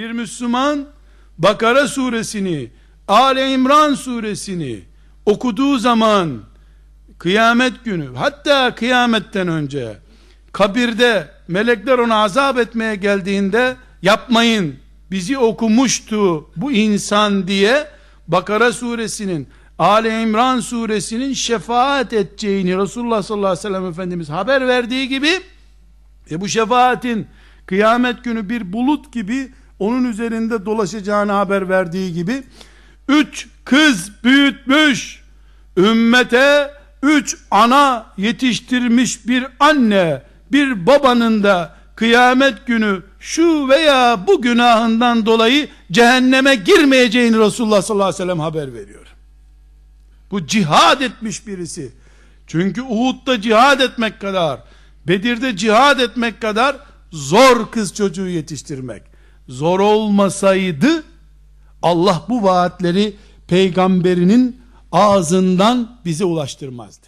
Bir Müslüman Bakara suresini, Ali İmran suresini okuduğu zaman kıyamet günü hatta kıyametten önce kabirde melekler ona azap etmeye geldiğinde yapmayın bizi okumuştu bu insan diye Bakara suresinin Ali İmran suresinin şefaat edeceğini Resulullah sallallahu aleyhi ve sellem Efendimiz haber verdiği gibi e bu şefaatin kıyamet günü bir bulut gibi onun üzerinde dolaşacağını haber verdiği gibi üç kız büyütmüş ümmete üç ana yetiştirmiş bir anne bir babanın da kıyamet günü şu veya bu günahından dolayı cehenneme girmeyeceğini Resulullah sallallahu aleyhi ve sellem haber veriyor. Bu cihad etmiş birisi. Çünkü Uhud'da cihad etmek kadar, Bedir'de cihad etmek kadar zor kız çocuğu yetiştirmek. Zor olmasaydı Allah bu vaatleri peygamberinin ağzından bize ulaştırmazdı.